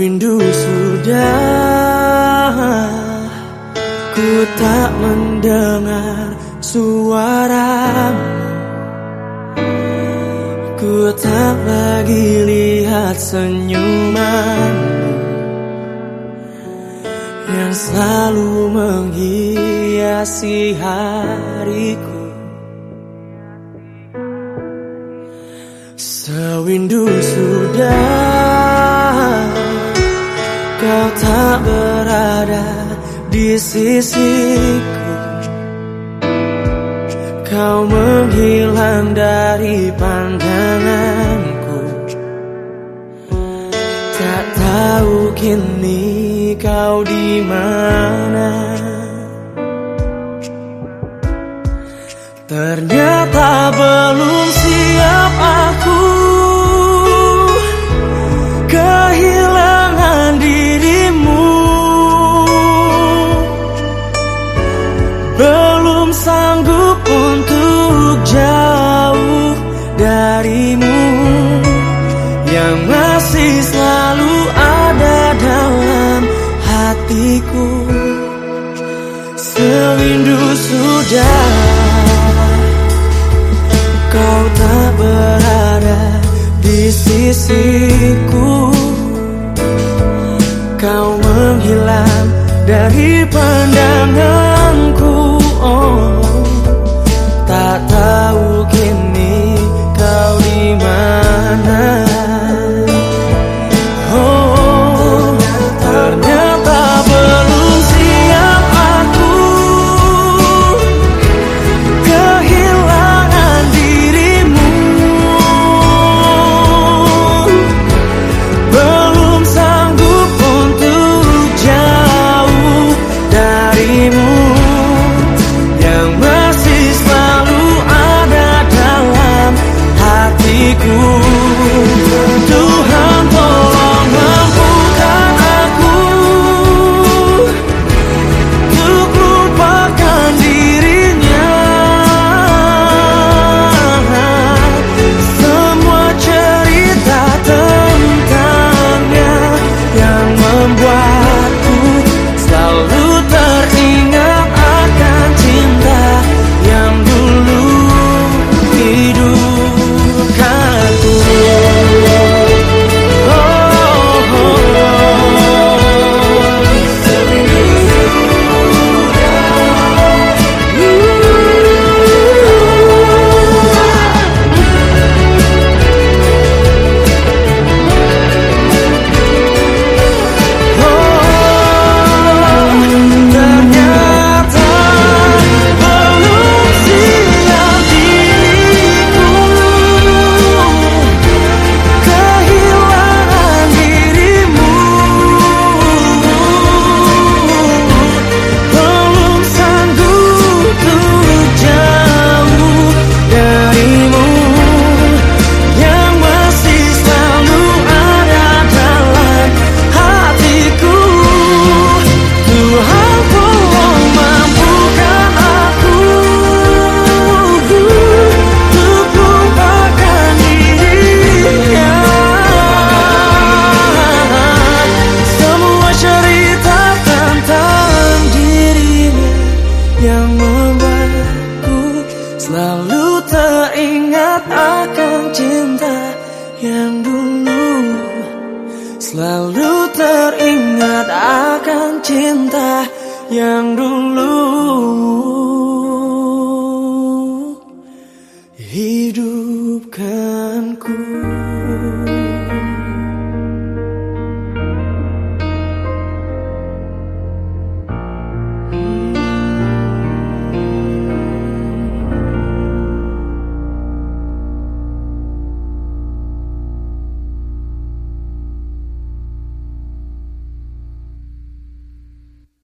Sewindu sudah. Ku tak mendengar suaramu. Ku tak lagi lihat senyumanmu Yang selalu menghiasi hariku. Sewindu sudah tak berada di sisiku. Kau menghilang dari pandanganku. Tak tahu kini kau di mana. Ternyata belum siap aku Sanggup untuk jauh darimu Yang masih selalu ada dalam hatiku. Sewindu sudah Kau tak berada di sisiku. Kau menghilang dari pandanganku yang dulu Selalu teringat akan cinta yang dulu